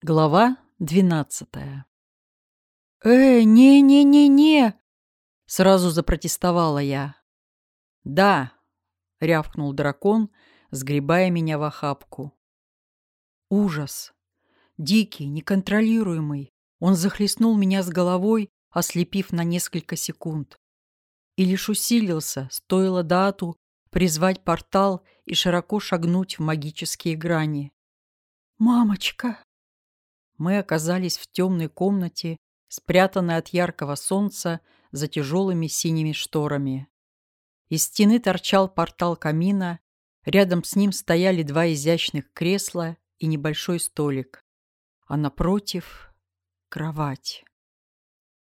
Глава двенадцатая «Э, не-не-не-не!» — сразу запротестовала я. «Да!» — рявкнул дракон, сгребая меня в охапку. Ужас! Дикий, неконтролируемый. Он захлестнул меня с головой, ослепив на несколько секунд. И лишь усилился, стоило дату призвать портал и широко шагнуть в магические грани. «Мамочка!» Мы оказались в темной комнате, спрятанной от яркого солнца за тяжелыми синими шторами. Из стены торчал портал камина, рядом с ним стояли два изящных кресла и небольшой столик, а напротив — кровать.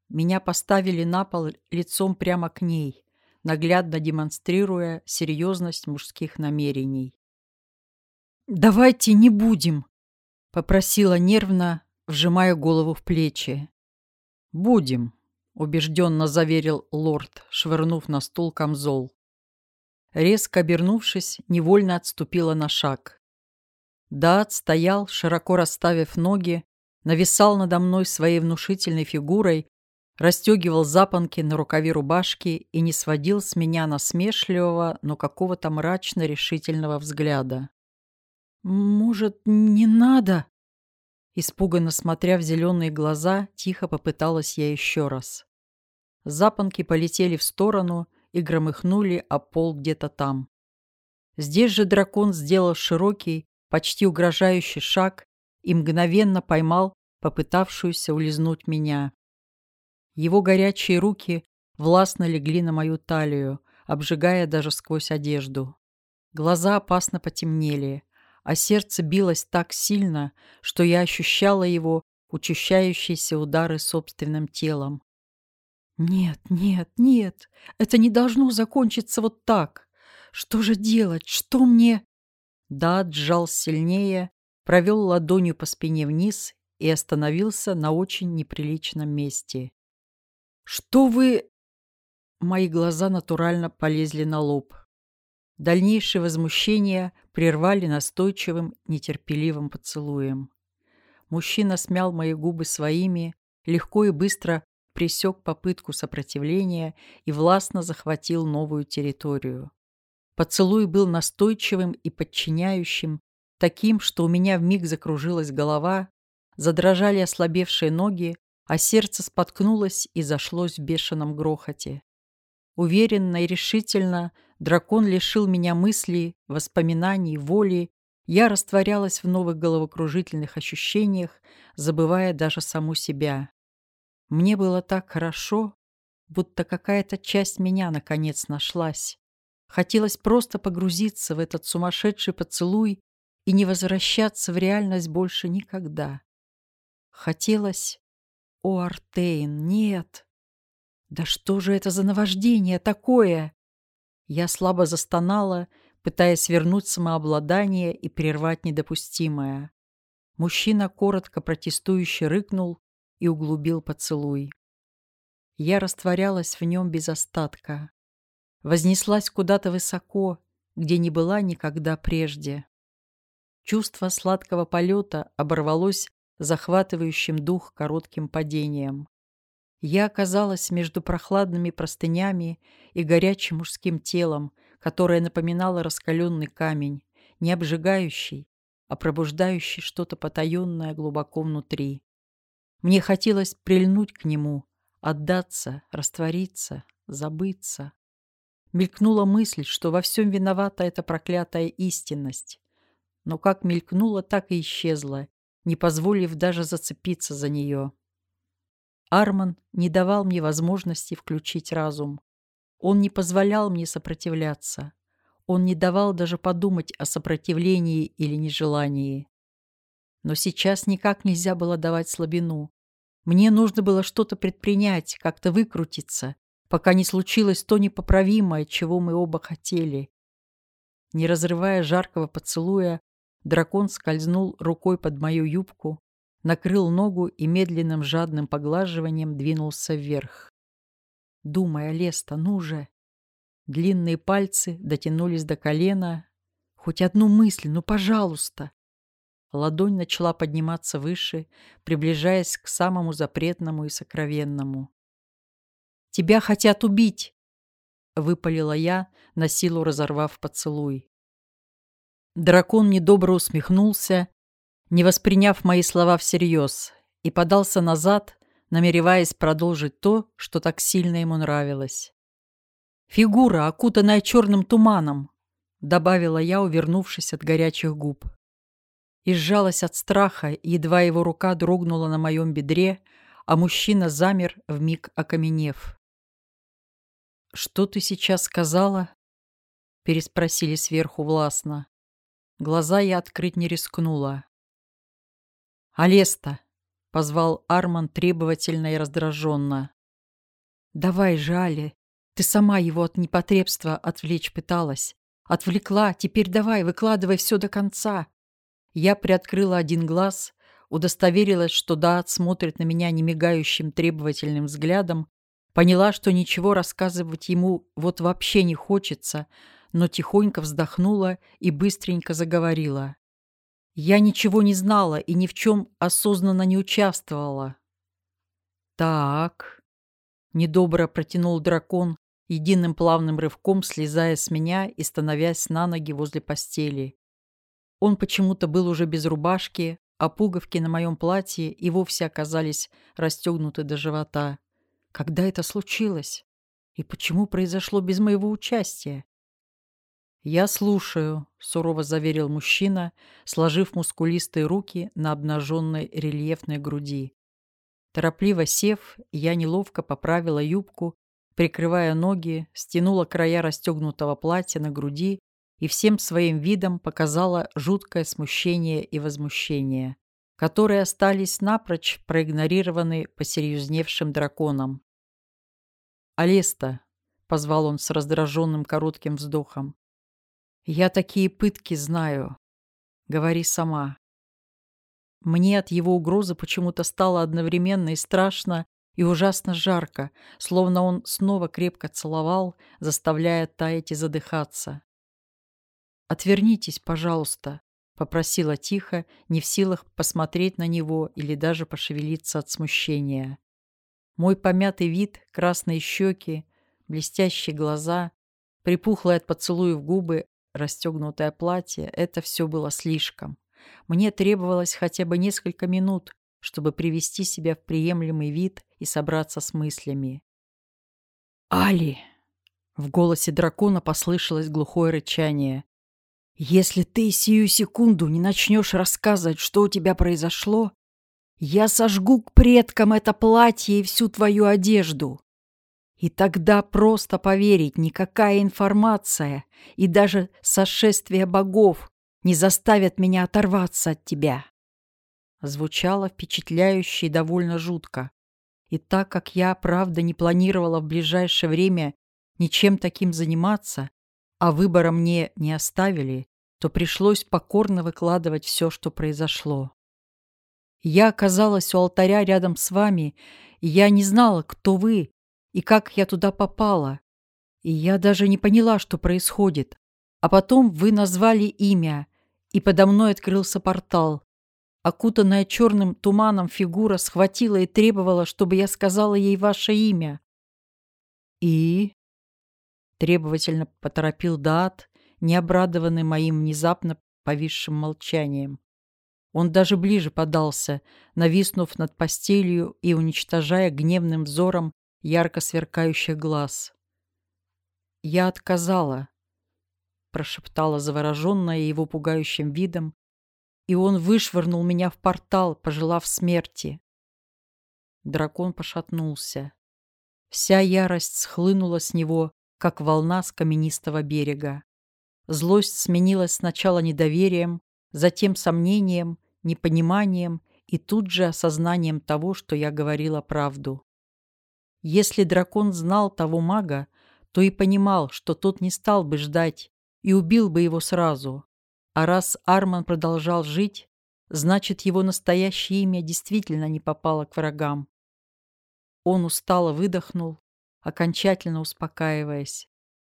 Меня поставили на пол лицом прямо к ней, наглядно демонстрируя серьезность мужских намерений. «Давайте не будем!» — попросила нервно, вжимая голову в плечи. «Будем», — убежденно заверил лорд, швырнув на стул камзол. Резко обернувшись, невольно отступила на шаг. Дат стоял, широко расставив ноги, нависал надо мной своей внушительной фигурой, расстегивал запонки на рукаве рубашки и не сводил с меня насмешливого, но какого-то мрачно-решительного взгляда. «Может, не надо?» Испуганно смотря в зеленые глаза, тихо попыталась я еще раз. Запонки полетели в сторону и громыхнули о пол где-то там. Здесь же дракон сделал широкий, почти угрожающий шаг и мгновенно поймал попытавшуюся улизнуть меня. Его горячие руки властно легли на мою талию, обжигая даже сквозь одежду. Глаза опасно потемнели, а сердце билось так сильно, что я ощущала его учащающиеся удары собственным телом. «Нет, нет, нет, это не должно закончиться вот так. Что же делать? Что мне...» Дат сжал сильнее, провел ладонью по спине вниз и остановился на очень неприличном месте. «Что вы...» Мои глаза натурально полезли на лоб. Дальнейшее возмущение прервали настойчивым, нетерпеливым поцелуем. Мужчина смял мои губы своими, легко и быстро пресек попытку сопротивления и властно захватил новую территорию. Поцелуй был настойчивым и подчиняющим, таким, что у меня вмиг закружилась голова, задрожали ослабевшие ноги, а сердце споткнулось и зашлось в бешеном грохоте. Уверенно и решительно дракон лишил меня мыслей, воспоминаний, воли. Я растворялась в новых головокружительных ощущениях, забывая даже саму себя. Мне было так хорошо, будто какая-то часть меня наконец нашлась. Хотелось просто погрузиться в этот сумасшедший поцелуй и не возвращаться в реальность больше никогда. Хотелось... О, Артейн, нет! Да что же это за наваждение такое? Я слабо застонала, пытаясь вернуть самообладание и прервать недопустимое. Мужчина коротко протестующе рыкнул и углубил поцелуй. Я растворялась в нем без остатка. Вознеслась куда-то высоко, где не была никогда прежде. Чувство сладкого полета оборвалось захватывающим дух коротким падением. Я оказалась между прохладными простынями и горячим мужским телом, которое напоминало раскаленный камень, не обжигающий, а пробуждающий что-то потаенное глубоко внутри. Мне хотелось прильнуть к нему, отдаться, раствориться, забыться. Мелькнула мысль, что во всем виновата эта проклятая истинность. Но как мелькнула, так и исчезла, не позволив даже зацепиться за нее. Арман не давал мне возможности включить разум. Он не позволял мне сопротивляться. Он не давал даже подумать о сопротивлении или нежелании. Но сейчас никак нельзя было давать слабину. Мне нужно было что-то предпринять, как-то выкрутиться, пока не случилось то непоправимое, чего мы оба хотели. Не разрывая жаркого поцелуя, дракон скользнул рукой под мою юбку, накрыл ногу и медленным жадным поглаживанием двинулся вверх. Думая, Леста, ну же! Длинные пальцы дотянулись до колена. Хоть одну мысль, ну, пожалуйста! Ладонь начала подниматься выше, приближаясь к самому запретному и сокровенному. «Тебя хотят убить!» — выпалила я, на силу разорвав поцелуй. Дракон недобро усмехнулся, не восприняв мои слова всерьез, и подался назад, намереваясь продолжить то, что так сильно ему нравилось. «Фигура, окутанная черным туманом», — добавила я, увернувшись от горячих губ. И сжалась от страха, едва его рука дрогнула на моем бедре, а мужчина замер, вмиг окаменев. «Что ты сейчас сказала?» — переспросили сверху властно. Глаза я открыть не рискнула. «Алеста!» — позвал Арман требовательно и раздраженно. «Давай же, Али, ты сама его от непотребства отвлечь пыталась. Отвлекла, теперь давай, выкладывай все до конца». Я приоткрыла один глаз, удостоверилась, что Даат смотрит на меня немигающим требовательным взглядом, поняла, что ничего рассказывать ему вот вообще не хочется, но тихонько вздохнула и быстренько заговорила. Я ничего не знала и ни в чем осознанно не участвовала. «Так», — недобро протянул дракон, единым плавным рывком слезая с меня и становясь на ноги возле постели. Он почему-то был уже без рубашки, а пуговки на моем платье и вовсе оказались расстегнуты до живота. Когда это случилось? И почему произошло без моего участия? «Я слушаю», — сурово заверил мужчина, сложив мускулистые руки на обнаженной рельефной груди. Торопливо сев, я неловко поправила юбку, прикрывая ноги, стянула края расстегнутого платья на груди и всем своим видом показала жуткое смущение и возмущение, которые остались напрочь проигнорированы посерьезневшим драконом. «Алеста», — позвал он с раздраженным коротким вздохом, я такие пытки знаю. Говори сама. Мне от его угрозы почему-то стало одновременно и страшно, и ужасно жарко, словно он снова крепко целовал, заставляя таять и задыхаться. «Отвернитесь, пожалуйста», — попросила тихо, не в силах посмотреть на него или даже пошевелиться от смущения. Мой помятый вид, красные щеки, блестящие глаза, припухлые от поцелуев губы расстегнутое платье — это все было слишком. Мне требовалось хотя бы несколько минут, чтобы привести себя в приемлемый вид и собраться с мыслями. «Али!» — в голосе дракона послышалось глухое рычание. «Если ты сию секунду не начнешь рассказывать, что у тебя произошло, я сожгу к предкам это платье и всю твою одежду. И тогда просто поверить никакая информация и даже сошествие богов не заставят меня оторваться от тебя. Звучало впечатляюще и довольно жутко. И так как я, правда, не планировала в ближайшее время ничем таким заниматься, а выбора мне не оставили, то пришлось покорно выкладывать все, что произошло. Я оказалась у алтаря рядом с вами, и я не знала, кто вы и как я туда попала. И я даже не поняла, что происходит. А потом вы назвали имя, и подо мной открылся портал. Окутанная черным туманом фигура схватила и требовала, чтобы я сказала ей ваше имя. «И?» — требовательно поторопил Даат, не обрадованный моим внезапно повисшим молчанием. Он даже ближе подался, нависнув над постелью и уничтожая гневным взором ярко сверкающих глаз. «Я отказала», — прошептала завороженная его пугающим видом, и он вышвырнул меня в портал, пожелав смерти. Дракон пошатнулся. Вся ярость схлынула с него, как волна с каменистого берега. Злость сменилась сначала недоверием, затем сомнением, непониманием и тут же осознанием того, что я говорила правду. Если дракон знал того мага, то и понимал, что тот не стал бы ждать и убил бы его сразу. А раз Арман продолжал жить, значит, его настоящее имя действительно не попало к врагам. Он устало выдохнул, окончательно успокаиваясь.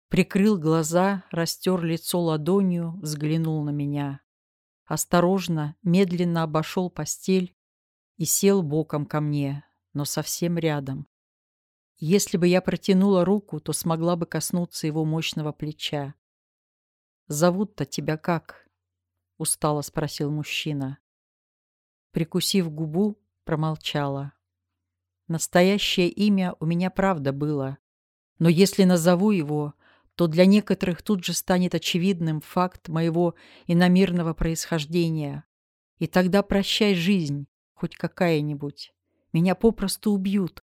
Прикрыл глаза, растер лицо ладонью, взглянул на меня. осторожно, медленно обошел постель и сел боком ко мне, но совсем рядом. Если бы я протянула руку, то смогла бы коснуться его мощного плеча. «Зовут-то тебя как?» — устало спросил мужчина. Прикусив губу, промолчала. Настоящее имя у меня правда было, но если назову его, то для некоторых тут же станет очевидным факт моего иномирного происхождения. И тогда прощай жизнь, хоть какая-нибудь. Меня попросту убьют.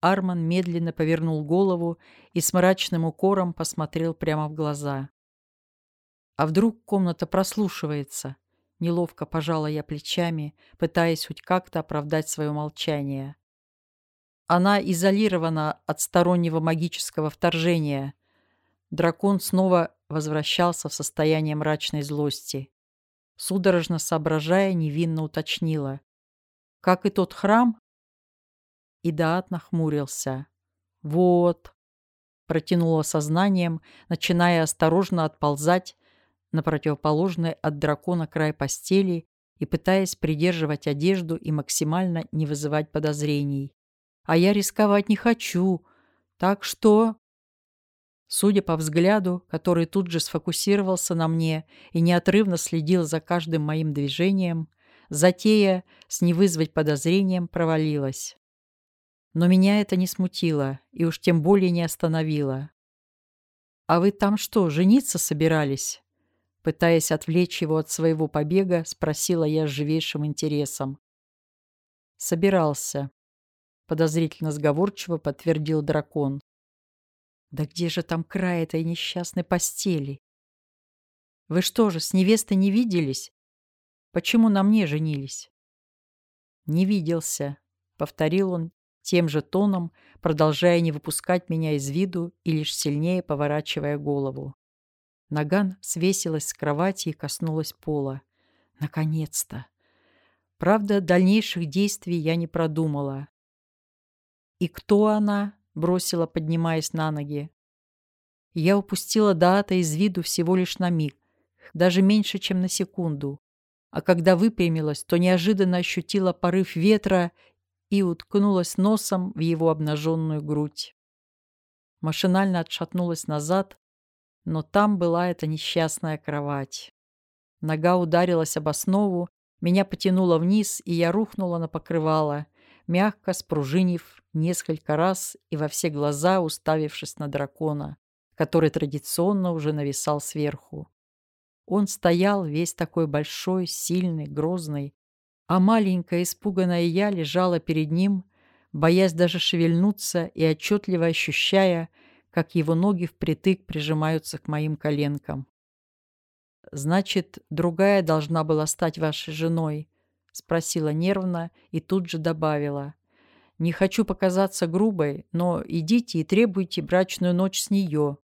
Арман медленно повернул голову и с мрачным укором посмотрел прямо в глаза. А вдруг комната прослушивается? Неловко пожала я плечами, пытаясь хоть как-то оправдать свое молчание. Она изолирована от стороннего магического вторжения. Дракон снова возвращался в состояние мрачной злости. Судорожно соображая, невинно уточнила. «Как и тот храм?» Идаат нахмурился. «Вот», — протянула сознанием, начиная осторожно отползать на противоположный от дракона край постели и пытаясь придерживать одежду и максимально не вызывать подозрений. «А я рисковать не хочу, так что...» Судя по взгляду, который тут же сфокусировался на мне и неотрывно следил за каждым моим движением, затея с не вызвать подозрением провалилась. Но меня это не смутило и уж тем более не остановило. «А вы там что, жениться собирались?» Пытаясь отвлечь его от своего побега, спросила я с живейшим интересом. «Собирался», — подозрительно сговорчиво подтвердил дракон. «Да где же там край этой несчастной постели? Вы что же, с невестой не виделись? Почему на мне женились?» «Не виделся», — повторил он тем же тоном, продолжая не выпускать меня из виду и лишь сильнее поворачивая голову. Наган свесилась с кровати и коснулась пола. Наконец-то! Правда, дальнейших действий я не продумала. «И кто она?» — бросила, поднимаясь на ноги. Я упустила Даата из виду всего лишь на миг, даже меньше, чем на секунду. А когда выпрямилась, то неожиданно ощутила порыв ветра и уткнулась носом в его обнаженную грудь. Машинально отшатнулась назад, но там была эта несчастная кровать. Нога ударилась об основу, меня потянуло вниз, и я рухнула на покрывало, мягко спружинив несколько раз и во все глаза уставившись на дракона, который традиционно уже нависал сверху. Он стоял весь такой большой, сильный, грозный, а маленькая испуганная я лежала перед ним, боясь даже шевельнуться и отчетливо ощущая, как его ноги впритык прижимаются к моим коленкам. «Значит, другая должна была стать вашей женой?» — спросила нервно и тут же добавила. «Не хочу показаться грубой, но идите и требуйте брачную ночь с нее».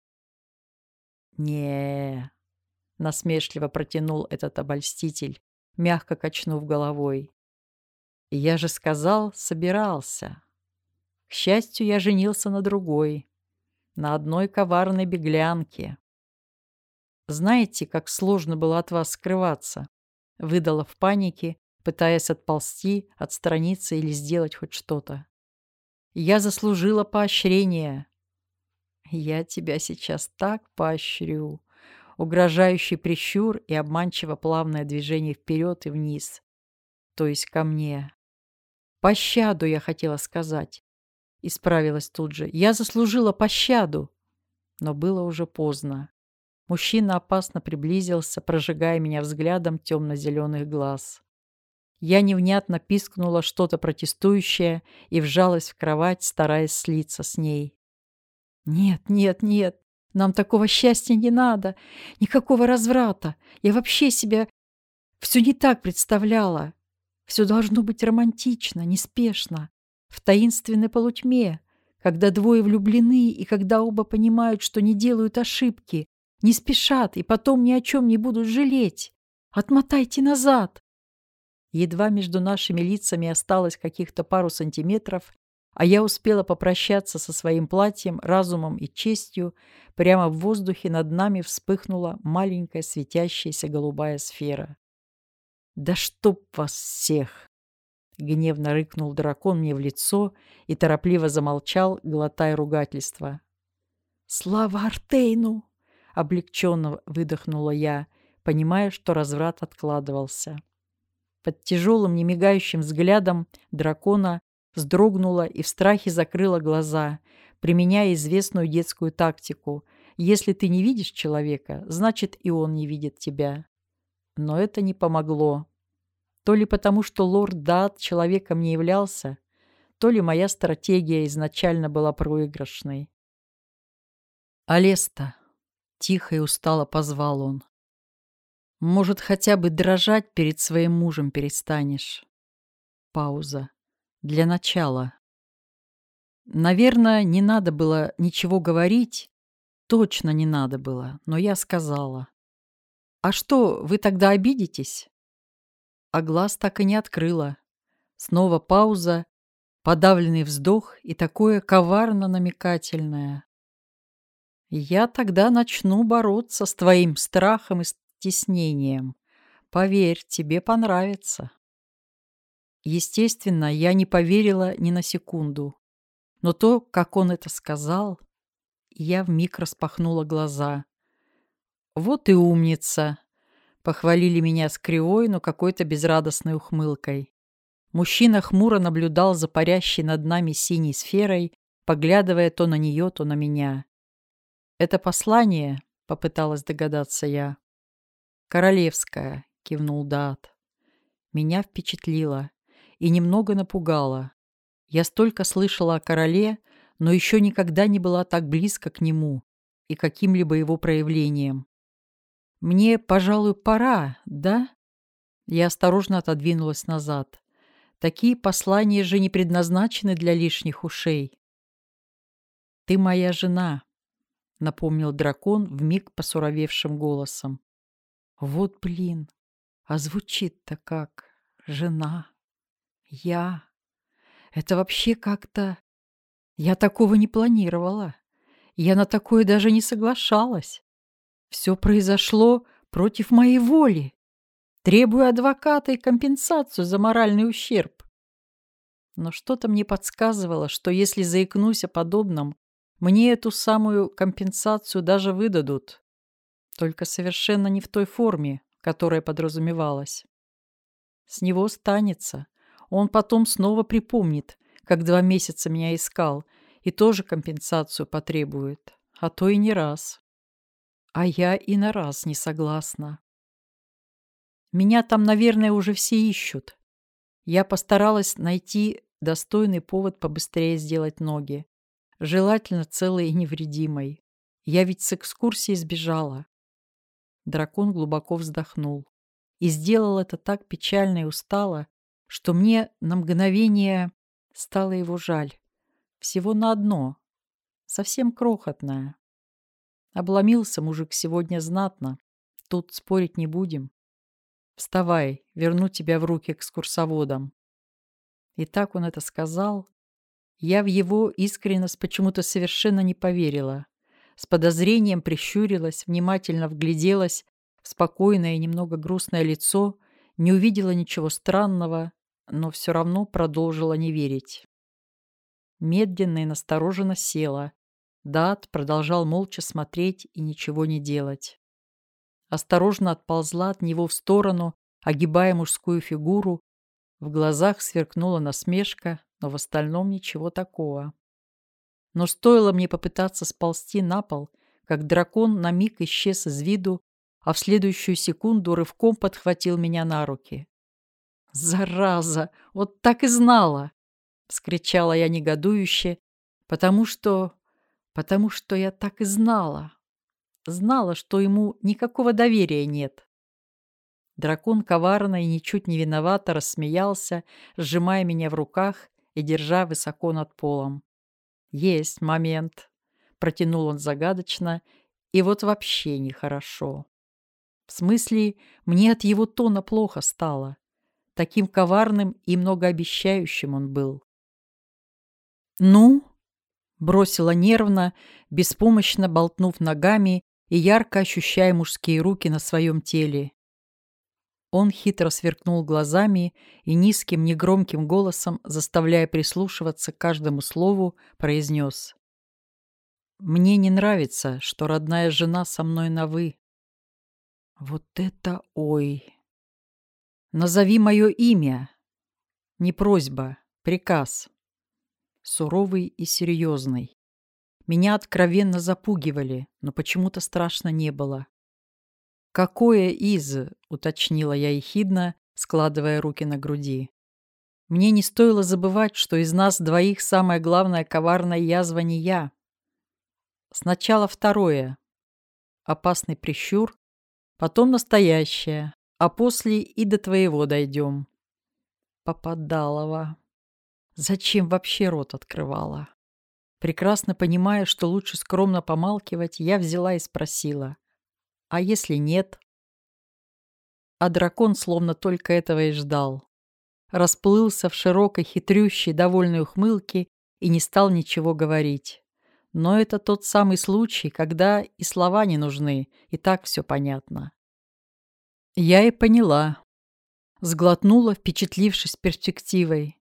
не насмешливо протянул этот обольститель, мягко качнув головой. «Я же сказал, собирался. К счастью, я женился на другой, на одной коварной беглянке. Знаете, как сложно было от вас скрываться? Выдала в панике, пытаясь отползти, отстраниться или сделать хоть что-то. Я заслужила поощрение. Я тебя сейчас так поощрю. Угрожающий прищур и обманчиво плавное движение вперед и вниз. То есть ко мне. Пощаду я хотела сказать. Исправилась тут же. Я заслужила пощаду. Но было уже поздно. Мужчина опасно приблизился, прожигая меня взглядом темно-зеленых глаз. Я невнятно пискнула что-то протестующее и вжалась в кровать, стараясь слиться с ней. «Нет, нет, нет, нам такого счастья не надо, никакого разврата. Я вообще себя все не так представляла. Все должно быть романтично, неспешно в таинственной полутьме, когда двое влюблены и когда оба понимают, что не делают ошибки, не спешат и потом ни о чем не будут жалеть. Отмотайте назад. Едва между нашими лицами осталось каких-то пару сантиметров, а я успела попрощаться со своим платьем, разумом и честью, прямо в воздухе над нами вспыхнула маленькая светящаяся голубая сфера. «Да чтоб вас всех!» Гневно рыкнул дракон мне в лицо и торопливо замолчал, глотая ругательство. «Слава Артейну!» — облегченно выдохнула я, понимая, что разврат откладывался. Под тяжелым, немигающим взглядом дракона вздрогнула и в страхе закрыла глаза, применяя известную детскую тактику. Если ты не видишь человека, значит и он не видит тебя. Но это не помогло. То ли потому, что лорд Дат человеком не являлся, то ли моя стратегия изначально была проигрышной. «Алеста!» — тихо и устало позвал он. «Может, хотя бы дрожать перед своим мужем перестанешь?» Пауза. «Для начала». Наверное, не надо было ничего говорить, точно не надо было, но я сказала. «А что, вы тогда обидитесь?» а глаз так и не открыла. Снова пауза, подавленный вздох и такое коварно-намекательное. «Я тогда начну бороться с твоим страхом и стеснением. Поверь, тебе понравится». Естественно, я не поверила ни на секунду. Но то, как он это сказал, я вмиг распахнула глаза. «Вот и умница!» Похвалили меня с кривой, но какой-то безрадостной ухмылкой. Мужчина хмуро наблюдал за парящей над нами синей сферой, поглядывая то на нее, то на меня. «Это послание?» — попыталась догадаться я. «Королевское», — кивнул Дат. Меня впечатлило и немного напугало. Я столько слышала о короле, но еще никогда не была так близко к нему и каким-либо его проявлением. «Мне, пожалуй, пора, да?» Я осторожно отодвинулась назад. Такие послания же не предназначены для лишних ушей. «Ты моя жена», — напомнил дракон вмиг посуровевшим голосом. «Вот блин, а звучит-то как жена, я. Это вообще как-то... Я такого не планировала. Я на такое даже не соглашалась. Все произошло против моей воли. Требую адвоката и компенсацию за моральный ущерб. Но что-то мне подсказывало, что если заикнусь о подобном, мне эту самую компенсацию даже выдадут. Только совершенно не в той форме, которая подразумевалась. С него станется. Он потом снова припомнит, как два месяца меня искал, и тоже компенсацию потребует. А то и не раз. А я и на раз не согласна. Меня там, наверное, уже все ищут. Я постаралась найти достойный повод побыстрее сделать ноги. Желательно целой и невредимой. Я ведь с экскурсии сбежала. Дракон глубоко вздохнул. И сделал это так печально и устало, что мне на мгновение стало его жаль. Всего на одно. Совсем крохотное. Обломился мужик сегодня знатно. Тут спорить не будем. Вставай, верну тебя в руки экскурсоводам. И так он это сказал. Я в его искренность почему-то совершенно не поверила. С подозрением прищурилась, внимательно вгляделась в спокойное и немного грустное лицо, не увидела ничего странного, но все равно продолжила не верить. Медленно и настороженно села, Дат продолжал молча смотреть и ничего не делать. Осторожно отползла от него в сторону, огибая мужскую фигуру. В глазах сверкнула насмешка, но в остальном ничего такого. Но стоило мне попытаться сползти на пол, как дракон на миг исчез из виду, а в следующую секунду рывком подхватил меня на руки. «Зараза! Вот так и знала!» — вскричала я негодующе, потому что потому что я так и знала. Знала, что ему никакого доверия нет. Дракон коварно и ничуть не виновато рассмеялся, сжимая меня в руках и держа высоко над полом. «Есть момент», — протянул он загадочно, и вот вообще нехорошо. В смысле, мне от его тона плохо стало. Таким коварным и многообещающим он был. «Ну?» — бросила нервно, беспомощно болтнув ногами и ярко ощущая мужские руки на своем теле. Он хитро сверкнул глазами и низким, негромким голосом, заставляя прислушиваться к каждому слову, произнес. «Мне не нравится, что родная жена со мной на «вы». Вот это ой! Назови мое имя. Не просьба, приказ. Суровый и серьезный. Меня откровенно запугивали, но почему-то страшно не было. «Какое из?» — уточнила я ехидно, складывая руки на груди. Мне не стоило забывать, что из нас двоих самая главная коварная язва не я. Сначала второе. Опасный прищур, потом настоящее, а после и до твоего дойдем. Попадалова. Зачем вообще рот открывала? Прекрасно понимая, что лучше скромно помалкивать, я взяла и спросила. А если нет? А дракон словно только этого и ждал. Расплылся в широкой, хитрющей, довольной ухмылке и не стал ничего говорить. Но это тот самый случай, когда и слова не нужны, и так все понятно. Я и поняла. Сглотнула, впечатлившись перспективой.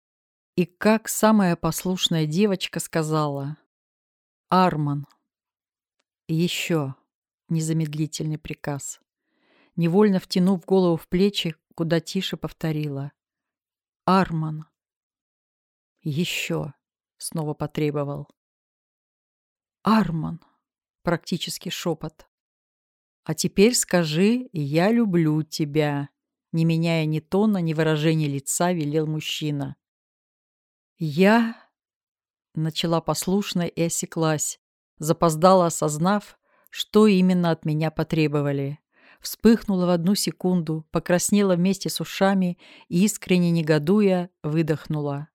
И как самая послушная девочка сказала. «Арман». еще незамедлительный приказ. Невольно втянув голову в плечи, куда тише повторила. «Арман!» «Еще!» — снова потребовал. «Арман!» — практически шепот. «А теперь скажи, я люблю тебя!» Не меняя ни тона, ни выражения лица, велел мужчина. «Я...» — начала послушно и осеклась, запоздала осознав, что именно от меня потребовали. Вспыхнула в одну секунду, покраснела вместе с ушами и, искренне негодуя, выдохнула.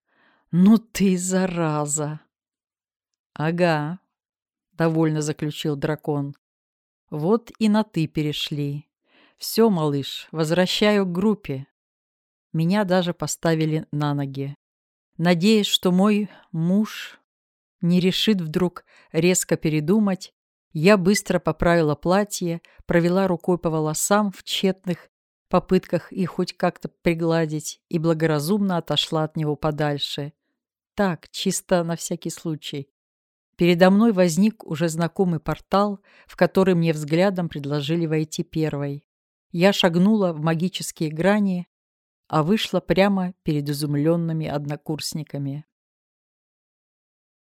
«Ну ты зараза!» «Ага», — довольно заключил дракон. «Вот и на «ты» перешли. Все, малыш, возвращаю к группе». Меня даже поставили на ноги. Надеясь, что мой муж не решит вдруг резко передумать я быстро поправила платье, провела рукой по волосам в тщетных попытках их хоть как-то пригладить и благоразумно отошла от него подальше. Так, чисто на всякий случай. Передо мной возник уже знакомый портал, в который мне взглядом предложили войти первой. Я шагнула в магические грани, а вышла прямо перед изумленными однокурсниками.